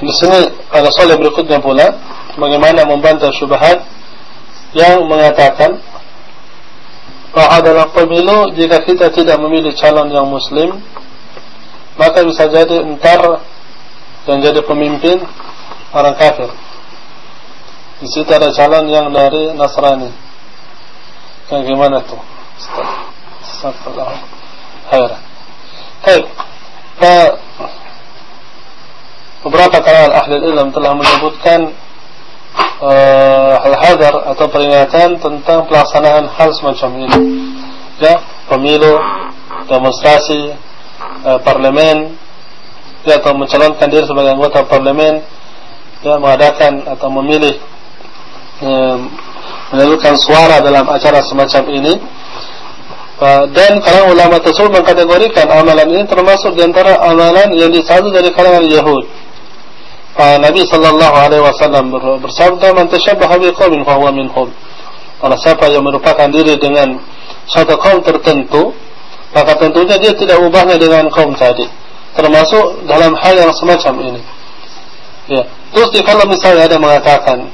di sini ada soal yang berikutnya pula bagaimana membantah syubhat yang mengatakan bahawa dalam pemilu jika kita tidak memilih calon yang muslim maka bisa jadi entar yang jadi pemimpin orang kafir. Di situ ada calon yang dari Nasrani. Yang gimana tuh? Astagfirullah. Hayra Baik beberapa kalangan ahli ilmu telah menyebutkan uh, hal-hadar atau peringatan tentang pelaksanaan hal semacam ini. Ya pemilu demonstrasi uh, parlemen ya atau mencalonkan diri sebagai anggota parlemen ya mengadakan atau memilih um, menentukan suara dalam acara semacam ini. Dan kalau ulama tersebut mengkategorikan amalan ini termasuk di antara amalan yang disatu dari kalangan Yahudi uh, Nabi sallallahu alaihi wasallam bersabda man tashabbaha biqaumin fa huwa minhum. Orang siapa yang merupakan diri dengan satu kaum tertentu, maka tentunya dia tidak ubahnya dengan kaum tadi. Termasuk dalam hal yang semacam ini. Ya. Terus di kalau misalnya ada mengatakan,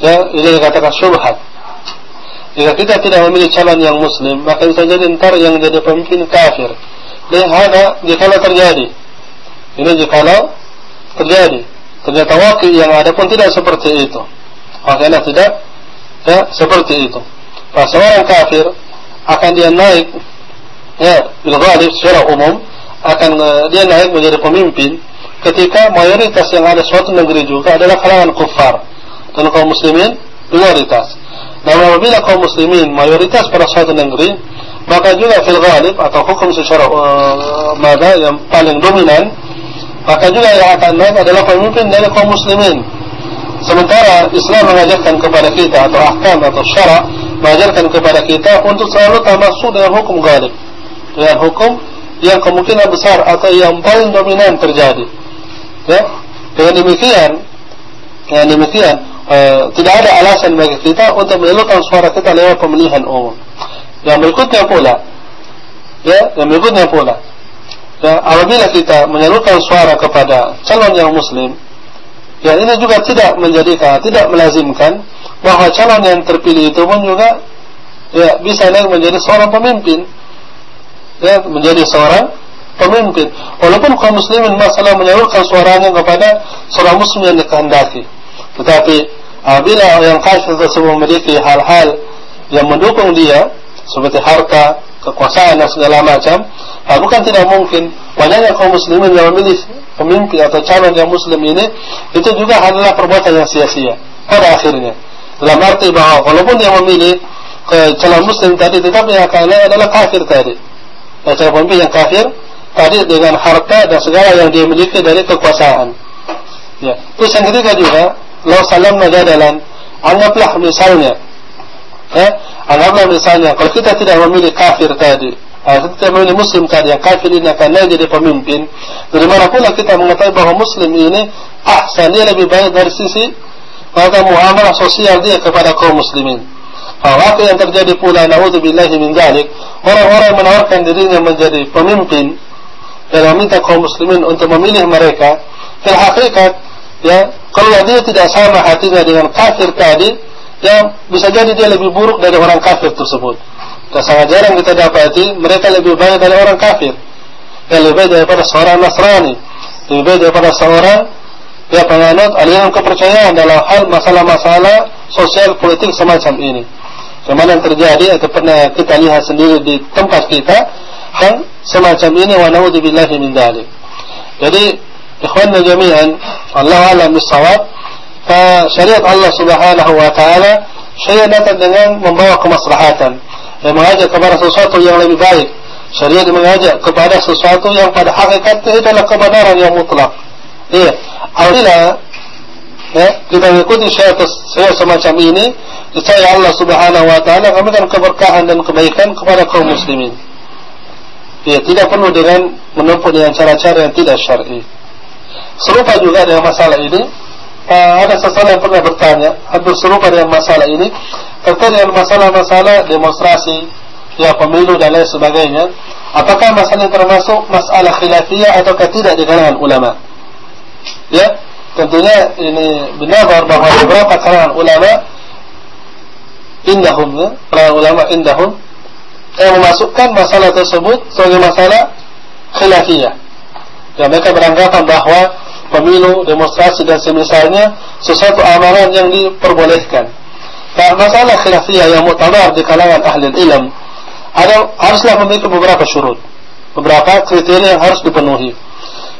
ya ini dikatakan syubhat. Jika kita tidak memilih calon yang muslim, maka bisa jadi entar yang jadi pemimpin kafir. Dan hanya jika terjadi. Ini jika terjadi ternyata wakil yang ada pun tidak seperti itu. Makanya tidak ya seperti itu. Pas seorang kafir akan dia naik ya bilghalib secara umum akan uh, dia naik menjadi pemimpin ketika mayoritas yang ada suatu negeri juga adalah kalangan kufar dan kaum muslimin minoritas dan apabila kaum muslimin mayoritas pada suatu negeri maka juga fil ghalib atau hukum secara uh, mada yang paling dominan maka juga yang akan naik adalah pemimpin dari kaum muslimin. Sementara Islam mengajarkan kepada kita atau ahkam atau syara mengajarkan kepada kita untuk selalu termasuk dengan hukum galib dengan hukum yang kemungkinan besar atau yang paling dominan terjadi. Ya? Dengan demikian dengan demikian uh, tidak ada alasan bagi kita untuk menelurkan suara kita lewat pemilihan umum. Yang berikutnya pula ya? Yang berikutnya pula ya, apabila kita menyalurkan suara kepada calon yang muslim ya ini juga tidak menjadikan tidak melazimkan bahawa calon yang terpilih itu pun juga ya bisa naik menjadi seorang pemimpin. Ya menjadi seorang pemimpin. Walaupun kaum muslimin masalah menyalurkan suaranya kepada seorang muslim yang dikehendaki. Tetapi apabila yang kafir tersebut memiliki hal-hal yang mendukung dia seperti harta kekuasaan dan segala macam ha, bukan tidak mungkin. Banyaknya kaum muslimin yang memilih pemimpin atau calon yang muslim ini itu juga adalah perbuatan yang sia-sia pada akhirnya. Dalam arti bahawa walaupun dia memilih ke calon muslim tadi tetapi yang akan adalah kafir tadi. Dan calon pemimpin yang kafir tadi dengan harta dan segala yang dia miliki dari kekuasaan. Ya. terus yang ketiga juga lau salam najadalan anggaplah misalnya ya, Anggaplah misalnya kalau kita tidak memilih kafir tadi, uh, kita memilih muslim tadi yang kafir ini akan naik jadi pemimpin. Dari mana pula kita mengetahui bahawa muslim ini ahsan dia lebih baik dari sisi pada muamalah sosial dia kepada kaum muslimin. Apa yang terjadi pula naudzubillahi min dzalik, orang-orang menawarkan dirinya menjadi pemimpin dan meminta kaum muslimin untuk memilih mereka, terhakikat ya kalau dia tidak sama hatinya dengan kafir tadi, yang bisa jadi dia lebih buruk dari orang kafir tersebut. Dan sangat jarang kita dapati mereka lebih baik dari orang kafir. Yang lebih baik daripada seorang Nasrani. Lebih baik daripada seorang yang penganut aliran kepercayaan dalam hal masalah-masalah sosial politik semacam ini. Kemana yang terjadi atau pernah kita lihat sendiri di tempat kita hal semacam ini wa naudzubillahi min dzalik. Jadi ikhwanna jami'an Allah alam bisawab syariat Allah Subhanahu wa taala syariat datang dengan membawa kemaslahatan dan mengajak kepada sesuatu yang lebih baik. Syariat mengajak kepada sesuatu yang pada hakikatnya itu adalah kebenaran yang mutlak. Iya. Apabila ya, kita mengikuti syariat, syariat semacam ini, niscaya Allah Subhanahu wa taala memberikan keberkahan dan kebaikan kepada kaum muslimin. Iya, tidak perlu dengan menempuh dengan cara-cara yang tidak syar'i. Serupa juga dengan masalah ini, uh, ada seseorang pernah bertanya. Hampir serupa dengan masalah ini. Terkait dengan masalah-masalah demonstrasi ya pemilu dan lain sebagainya apakah masalah ini termasuk masalah khilafiyah atau tidak di kalangan ulama? Ya tentunya ini benar bahwa beberapa kalangan ulama indahum ya, para ulama indahum yang memasukkan masalah tersebut sebagai masalah khilafiyah. Ya, mereka beranggapan bahawa pemilu, demonstrasi dan semisalnya sesuatu amalan yang diperbolehkan. Dan masalah khilafiyah yang mutabar di kalangan ahli ilm ada haruslah memiliki beberapa syurut, beberapa kriteria yang harus dipenuhi.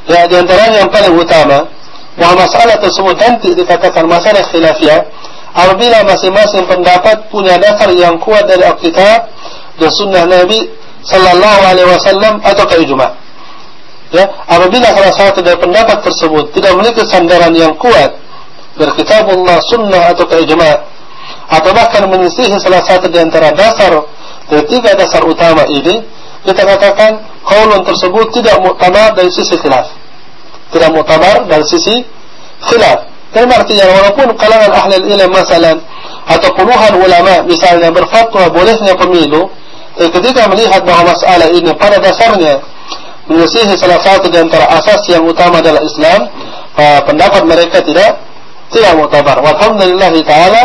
Ya, di antara yang paling utama, bahawa masalah tersebut nanti dikatakan masalah khilafiyah apabila masing-masing pendapat punya dasar yang kuat dari Alkitab dan Sunnah Nabi Sallallahu Alaihi Wasallam atau keijma. Ya, apabila salah satu dari pendapat tersebut tidak memiliki sandaran yang kuat dari Kitab Allah, Sunnah atau keijma, atau bahkan menyisihi salah satu di antara dasar dari tiga dasar utama ini, kita katakan kaulun tersebut tidak muktamar dari sisi khilaf. Tidak muktamar dari sisi khilaf. Dan artinya walaupun kalangan ahli ilmu masalah atau puluhan ulama misalnya berfatwa bolehnya pemilu, tapi ketika melihat bahawa masalah ini pada dasarnya menyisihi salah satu di antara asas yang utama adalah Islam, pendapat mereka tidak tidak mutabar. Walhamdulillah taala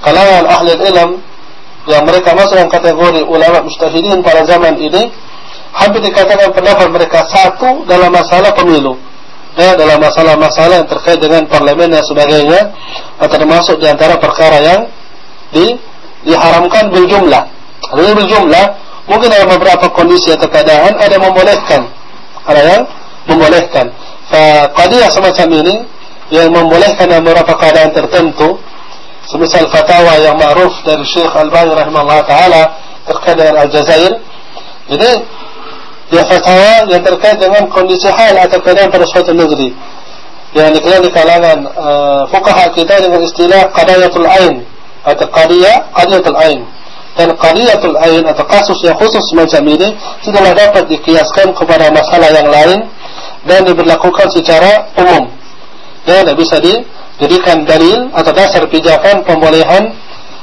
kalangan ahli ilmu yang mereka masuk dalam kategori ulama mustahidin pada zaman ini hampir dikatakan pendapat mereka satu dalam masalah pemilu ya, dalam masalah-masalah yang terkait dengan parlemen dan sebagainya termasuk di antara perkara yang di, diharamkan berjumlah ini berjumlah mungkin ada beberapa kondisi atau keadaan ada membolehkan. Ada yang membolehkan. Faqadiyah semacam ini yang membolehkan dalam beberapa keadaan tertentu. Semisal fatwa yang ma'ruf dari Syekh Al-Bani rahimahullah ta'ala terkait dengan Al-Jazair. Ini dia fatwa yang terkait dengan kondisi hal atau keadaan pada suatu negeri. Yang dikenal di kalangan uh, fukaha kita dengan istilah qadayatul ain atau qadiyah qadiyatul ain dan qadiyatul ain atau kasus yang khusus semacam ini tidaklah dapat dikiaskan kepada masalah yang lain dan diberlakukan secara umum. Dan tidak bisa diberikan dalil atau dasar pijakan pembolehan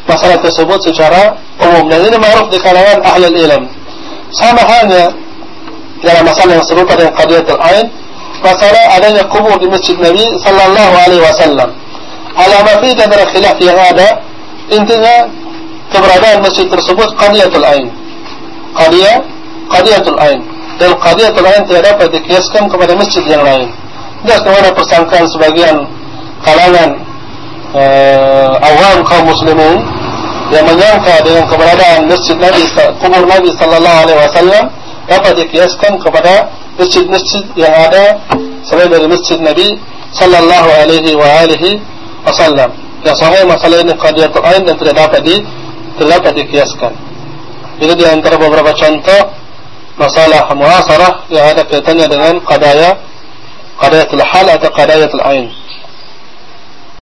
masalah tersebut secara umum. Dan ini ma'ruf di kalangan ahli ilm. Sama halnya dalam masalah yang serupa dengan qadiyatul ain masalah adanya kubur di masjid Nabi sallallahu alaihi wasallam. Alamat ini adalah khilaf yang ada intinya keberadaan masjid tersebut qadiyatul ain. Qadiyah qadiyatul ain. Dan qadiyatul ain tidak dapat dikiaskan kepada masjid yang lain. Dan kemudian persangkaan sebagian kalangan uh, awam kaum muslimin yang menyangka dengan keberadaan masjid Nabi kubur Nabi sallallahu alaihi wasallam dapat dikiaskan kepada masjid-masjid yang ada selain dari masjid Nabi sallallahu alaihi wa alihi wasallam. Yang sahih masalah ini qadiyatul ain dan tidak dapat di dapat dikiaskan. Ini di antara beberapa contoh masalah muasarah yang ada kaitannya dengan qadaya qadayatul hal atau qadayatul ain.